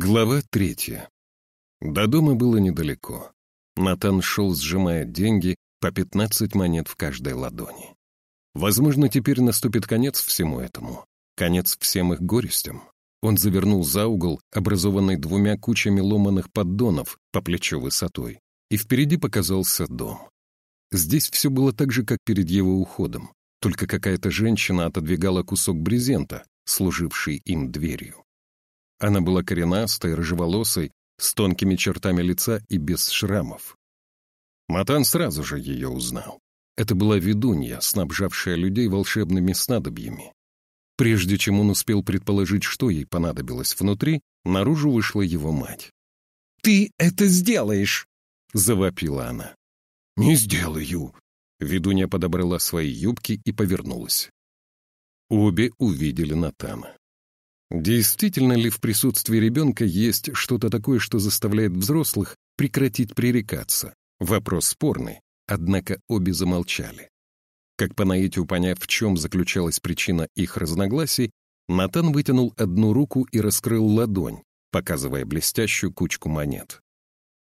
Глава третья. До дома было недалеко. Натан шел, сжимая деньги, по 15 монет в каждой ладони. Возможно, теперь наступит конец всему этому. Конец всем их горестям. Он завернул за угол, образованный двумя кучами ломаных поддонов по плечо высотой, и впереди показался дом. Здесь все было так же, как перед его уходом, только какая-то женщина отодвигала кусок брезента, служивший им дверью. Она была коренастой, рыжеволосой, с тонкими чертами лица и без шрамов. Матан сразу же ее узнал. Это была ведунья, снабжавшая людей волшебными снадобьями. Прежде чем он успел предположить, что ей понадобилось внутри, наружу вышла его мать. «Ты это сделаешь!» — завопила она. «Не сделаю!» Ведунья подобрала свои юбки и повернулась. Обе увидели Натана. Действительно ли в присутствии ребенка есть что-то такое, что заставляет взрослых прекратить пререкаться? Вопрос спорный, однако обе замолчали. Как по наитию поняв, в чем заключалась причина их разногласий, Натан вытянул одну руку и раскрыл ладонь, показывая блестящую кучку монет.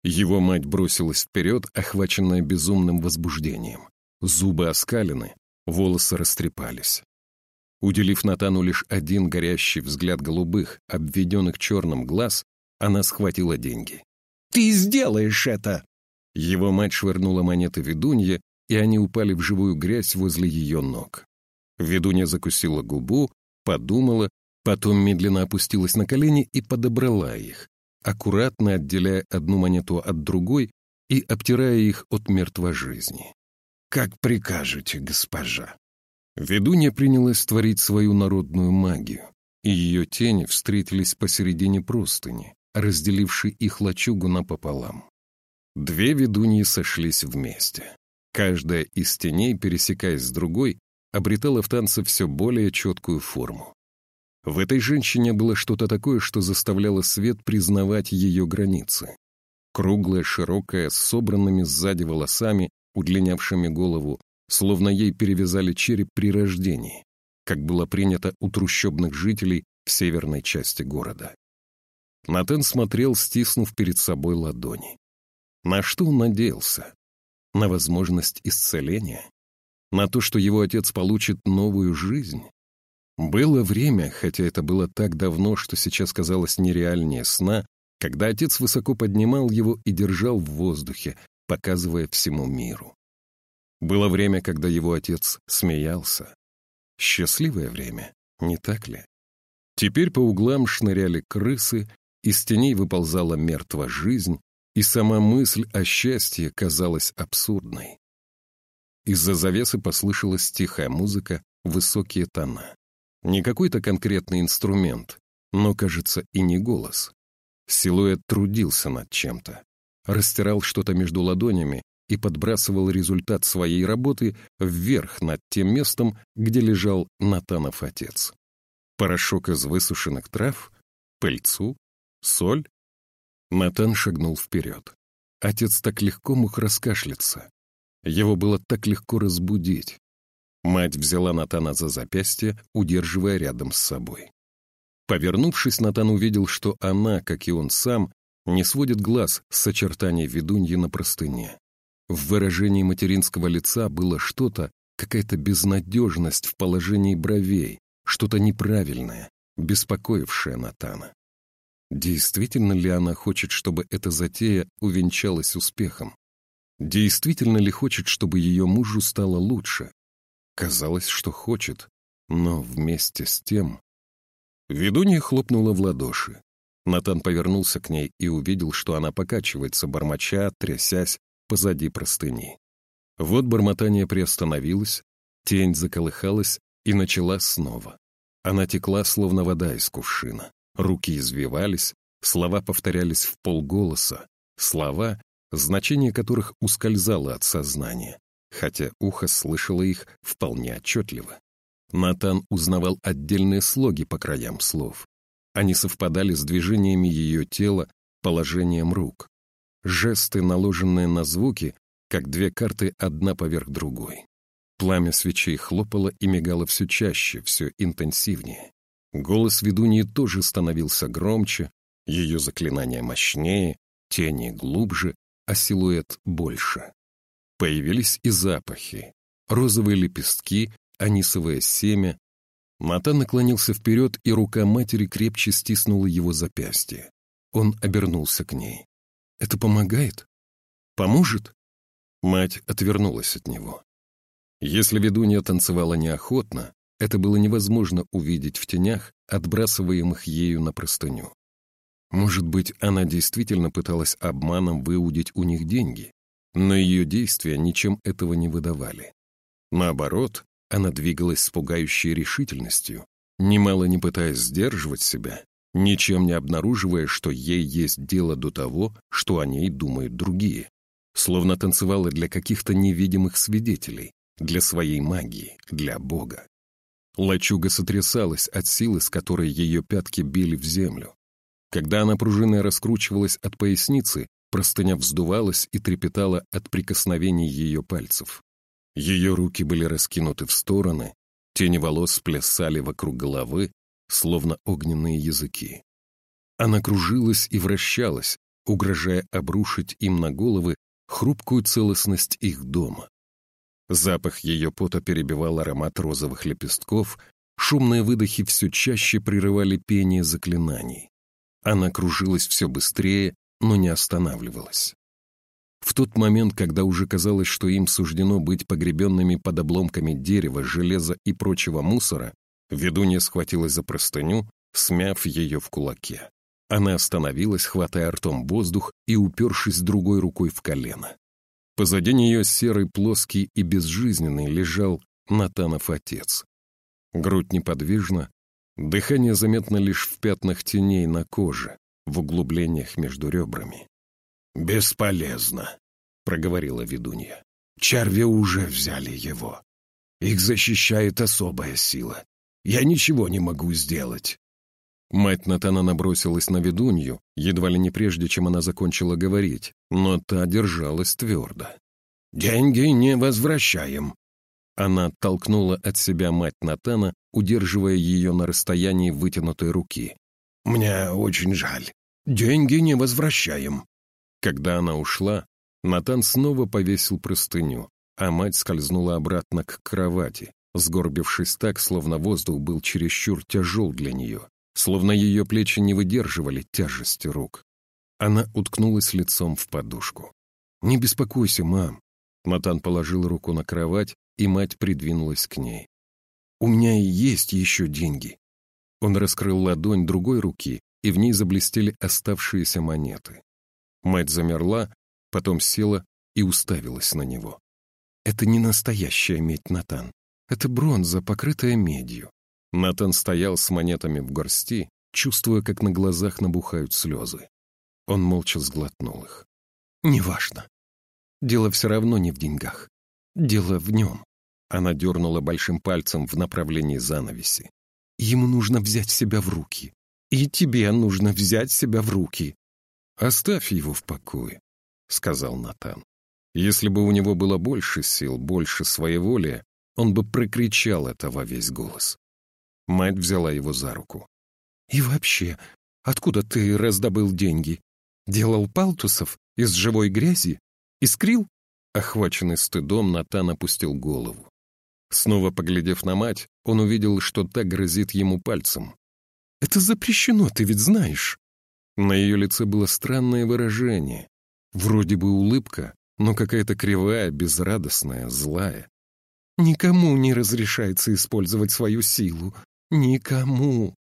Его мать бросилась вперед, охваченная безумным возбуждением. Зубы оскалены, волосы растрепались. Уделив Натану лишь один горящий взгляд голубых, обведенных черным глаз, она схватила деньги. «Ты сделаешь это!» Его мать швырнула монеты ведунье, и они упали в живую грязь возле ее ног. Ведунья закусила губу, подумала, потом медленно опустилась на колени и подобрала их, аккуратно отделяя одну монету от другой и обтирая их от мертвой жизни. «Как прикажете, госпожа?» Ведунья принялась творить свою народную магию, и ее тени встретились посередине простыни, разделившей их лачугу напополам. Две ведуньи сошлись вместе. Каждая из теней, пересекаясь с другой, обретала в танце все более четкую форму. В этой женщине было что-то такое, что заставляло свет признавать ее границы. Круглая, широкая, с собранными сзади волосами, удлинявшими голову, словно ей перевязали череп при рождении, как было принято у трущобных жителей в северной части города. Натан смотрел, стиснув перед собой ладони. На что он надеялся? На возможность исцеления? На то, что его отец получит новую жизнь? Было время, хотя это было так давно, что сейчас казалось нереальнее сна, когда отец высоко поднимал его и держал в воздухе, показывая всему миру. Было время, когда его отец смеялся. Счастливое время, не так ли? Теперь по углам шныряли крысы, из теней выползала мертвая жизнь, и сама мысль о счастье казалась абсурдной. Из-за завесы послышалась тихая музыка, высокие тона. Не какой-то конкретный инструмент, но, кажется, и не голос. Силуэт трудился над чем-то. Растирал что-то между ладонями и подбрасывал результат своей работы вверх над тем местом, где лежал Натанов отец. Порошок из высушенных трав, пыльцу, соль. Натан шагнул вперед. Отец так легко мог раскашляться. Его было так легко разбудить. Мать взяла Натана за запястье, удерживая рядом с собой. Повернувшись, Натан увидел, что она, как и он сам, не сводит глаз с очертаний ведуньи на простыне. В выражении материнского лица было что-то, какая-то безнадежность в положении бровей, что-то неправильное, беспокоившее Натана. Действительно ли она хочет, чтобы эта затея увенчалась успехом? Действительно ли хочет, чтобы ее мужу стало лучше? Казалось, что хочет, но вместе с тем... Ведунья хлопнула в ладоши. Натан повернулся к ней и увидел, что она покачивается, бормоча, трясясь, позади простыни. Вот бормотание приостановилось, тень заколыхалась и начала снова. Она текла, словно вода из кувшина. Руки извивались, слова повторялись в полголоса, слова, значение которых ускользало от сознания, хотя ухо слышало их вполне отчетливо. Натан узнавал отдельные слоги по краям слов. Они совпадали с движениями ее тела, положением рук. Жесты, наложенные на звуки, как две карты одна поверх другой. Пламя свечей хлопало и мигало все чаще, все интенсивнее. Голос ведуньи тоже становился громче, Ее заклинание мощнее, тени глубже, а силуэт больше. Появились и запахи. Розовые лепестки, анисовое семя. Натан наклонился вперед, и рука матери крепче стиснула его запястье. Он обернулся к ней. «Это помогает? Поможет?» Мать отвернулась от него. Если ведунья танцевала неохотно, это было невозможно увидеть в тенях, отбрасываемых ею на простыню. Может быть, она действительно пыталась обманом выудить у них деньги, но ее действия ничем этого не выдавали. Наоборот, она двигалась с пугающей решительностью, немало не пытаясь сдерживать себя, ничем не обнаруживая, что ей есть дело до того, что о ней думают другие. Словно танцевала для каких-то невидимых свидетелей, для своей магии, для Бога. Лачуга сотрясалась от силы, с которой ее пятки били в землю. Когда она пружиной раскручивалась от поясницы, простыня вздувалась и трепетала от прикосновений ее пальцев. Ее руки были раскинуты в стороны, тени волос плясали вокруг головы, словно огненные языки. Она кружилась и вращалась, угрожая обрушить им на головы хрупкую целостность их дома. Запах ее пота перебивал аромат розовых лепестков, шумные выдохи все чаще прерывали пение заклинаний. Она кружилась все быстрее, но не останавливалась. В тот момент, когда уже казалось, что им суждено быть погребенными под обломками дерева, железа и прочего мусора, ведунья схватилась за простыню, смяв ее в кулаке. Она остановилась, хватая ртом воздух и упершись другой рукой в колено. Позади нее серый, плоский и безжизненный лежал Натанов отец. Грудь неподвижна, дыхание заметно лишь в пятнах теней на коже, в углублениях между ребрами. «Бесполезно», — проговорила ведунья. «Черви уже взяли его. Их защищает особая сила. Я ничего не могу сделать. Мать Натана набросилась на ведунью, едва ли не прежде, чем она закончила говорить, но та держалась твердо. «Деньги не возвращаем». Она толкнула от себя мать Натана, удерживая ее на расстоянии вытянутой руки. «Мне очень жаль. Деньги не возвращаем». Когда она ушла, Натан снова повесил простыню, а мать скользнула обратно к кровати, сгорбившись так, словно воздух был чересчур тяжел для нее словно ее плечи не выдерживали тяжести рук. Она уткнулась лицом в подушку. «Не беспокойся, мам». Матан положил руку на кровать, и мать придвинулась к ней. «У меня и есть еще деньги». Он раскрыл ладонь другой руки, и в ней заблестели оставшиеся монеты. Мать замерла, потом села и уставилась на него. «Это не настоящая медь, Натан. Это бронза, покрытая медью. Натан стоял с монетами в горсти, чувствуя, как на глазах набухают слезы. Он молча сглотнул их. «Неважно. Дело все равно не в деньгах. Дело в нем». Она дернула большим пальцем в направлении занавеси. «Ему нужно взять себя в руки. И тебе нужно взять себя в руки». «Оставь его в покое», — сказал Натан. Если бы у него было больше сил, больше своеволия, он бы прокричал это во весь голос. Мать взяла его за руку. «И вообще, откуда ты раздобыл деньги? Делал палтусов из живой грязи? Искрил?» Охваченный стыдом, Натан опустил голову. Снова поглядев на мать, он увидел, что та грозит ему пальцем. «Это запрещено, ты ведь знаешь!» На ее лице было странное выражение. Вроде бы улыбка, но какая-то кривая, безрадостная, злая. «Никому не разрешается использовать свою силу. Никому.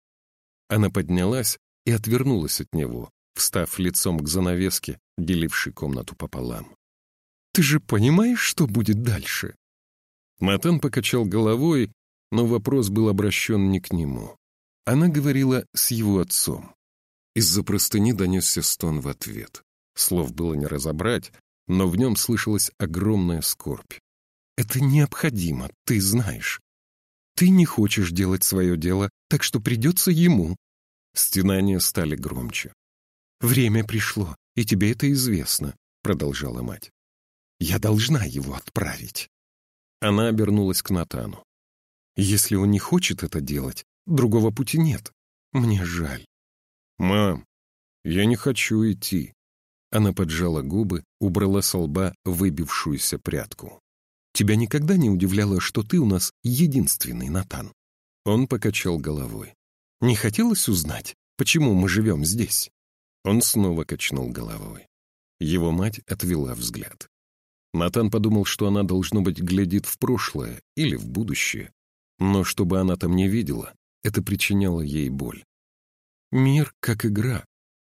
Она поднялась и отвернулась от него, встав лицом к занавеске, делившей комнату пополам. «Ты же понимаешь, что будет дальше?» Матан покачал головой, но вопрос был обращен не к нему. Она говорила с его отцом. Из-за простыни донесся стон в ответ. Слов было не разобрать, но в нем слышалась огромная скорбь. «Это необходимо, ты знаешь. Ты не хочешь делать свое дело, так что придется ему». Стенания стали громче. «Время пришло, и тебе это известно», — продолжала мать. «Я должна его отправить». Она обернулась к Натану. «Если он не хочет это делать, другого пути нет. Мне жаль». «Мам, «Я не хочу идти». Она поджала губы, убрала со лба выбившуюся прядку. «Тебя никогда не удивляло, что ты у нас единственный, Натан?» Он покачал головой. «Не хотелось узнать, почему мы живем здесь?» Он снова качнул головой. Его мать отвела взгляд. Натан подумал, что она, должно быть, глядит в прошлое или в будущее. Но чтобы она там не видела, это причиняло ей боль. Мир как игра.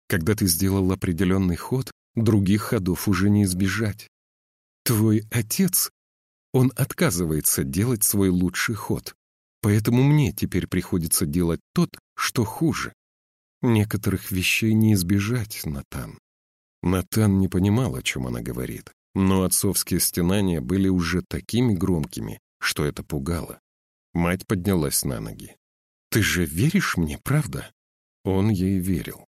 Когда ты сделал определенный ход, других ходов уже не избежать. Твой отец, он отказывается делать свой лучший ход. Поэтому мне теперь приходится делать тот, что хуже. Некоторых вещей не избежать, Натан. Натан не понимал, о чем она говорит, но отцовские стенания были уже такими громкими, что это пугало. Мать поднялась на ноги. «Ты же веришь мне, правда?» Он ей верил.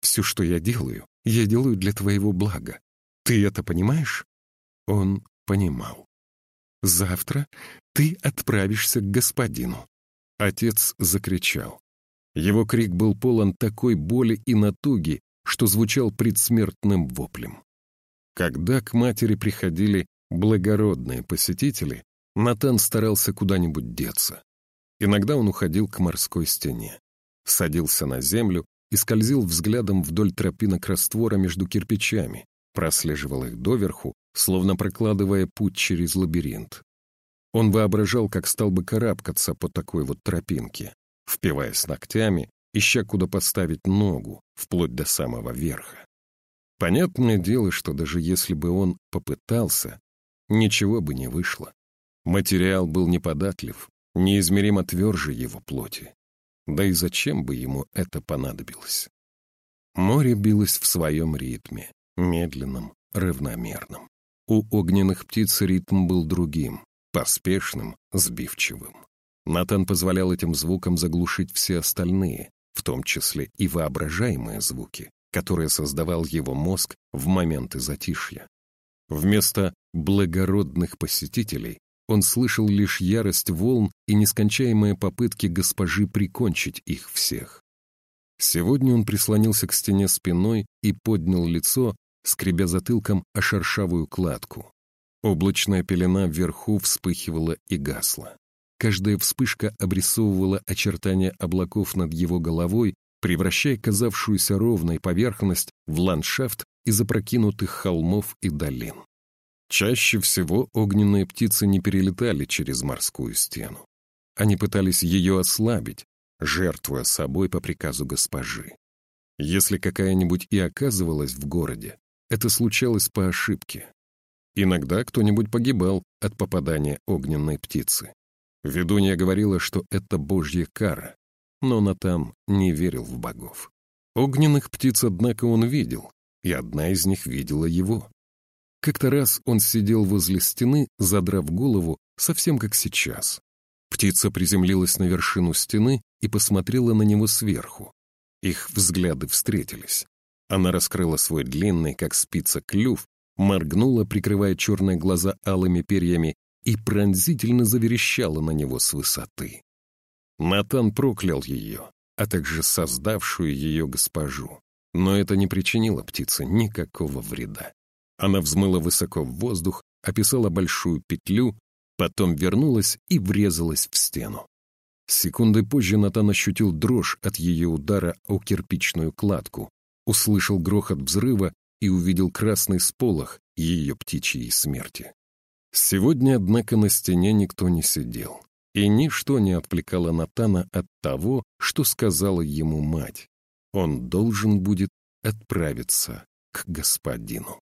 «Все, что я делаю, я делаю для твоего блага. Ты это понимаешь?» Он понимал. «Завтра ты отправишься к господину». Отец закричал. Его крик был полон такой боли и натуги, что звучал предсмертным воплем. Когда к матери приходили благородные посетители, Натан старался куда-нибудь деться. Иногда он уходил к морской стене, садился на землю и скользил взглядом вдоль тропинок раствора между кирпичами, прослеживал их доверху, словно прокладывая путь через лабиринт. Он воображал, как стал бы карабкаться по такой вот тропинке, впиваясь ногтями, ища куда поставить ногу, вплоть до самого верха. Понятное дело, что даже если бы он попытался, ничего бы не вышло. Материал был неподатлив, неизмеримо тверже его плоти. Да и зачем бы ему это понадобилось? Море билось в своем ритме, медленном, равномерном. У огненных птиц ритм был другим, поспешным, сбивчивым. Натан позволял этим звукам заглушить все остальные, в том числе и воображаемые звуки, которые создавал его мозг в моменты затишья. Вместо благородных посетителей он слышал лишь ярость волн и нескончаемые попытки госпожи прикончить их всех. Сегодня он прислонился к стене спиной и поднял лицо, скребя затылком о шершавую кладку. Облачная пелена вверху вспыхивала и гасла. Каждая вспышка обрисовывала очертания облаков над его головой, превращая казавшуюся ровной поверхность в ландшафт из опрокинутых холмов и долин. Чаще всего огненные птицы не перелетали через морскую стену. Они пытались ее ослабить, жертвуя собой по приказу госпожи. Если какая-нибудь и оказывалась в городе, это случалось по ошибке. Иногда кто-нибудь погибал от попадания огненной птицы. Ведунья говорила, что это божья кара, но Натан не верил в богов. Огненных птиц, однако, он видел, и одна из них видела его. Как-то раз он сидел возле стены, задрав голову, совсем как сейчас. Птица приземлилась на вершину стены и посмотрела на него сверху. Их взгляды встретились. Она раскрыла свой длинный, как спица, клюв, моргнула, прикрывая черные глаза алыми перьями, и пронзительно заверещала на него с высоты. Натан проклял ее, а также создавшую ее госпожу. Но это не причинило птице никакого вреда. Она взмыла высоко в воздух, описала большую петлю, потом вернулась и врезалась в стену. Секунды позже Натан ощутил дрожь от ее удара о кирпичную кладку, услышал грохот взрыва и увидел красный сполох ее птичьей смерти. Сегодня, однако, на стене никто не сидел, и ничто не отвлекало Натана от того, что сказала ему мать. Он должен будет отправиться к господину.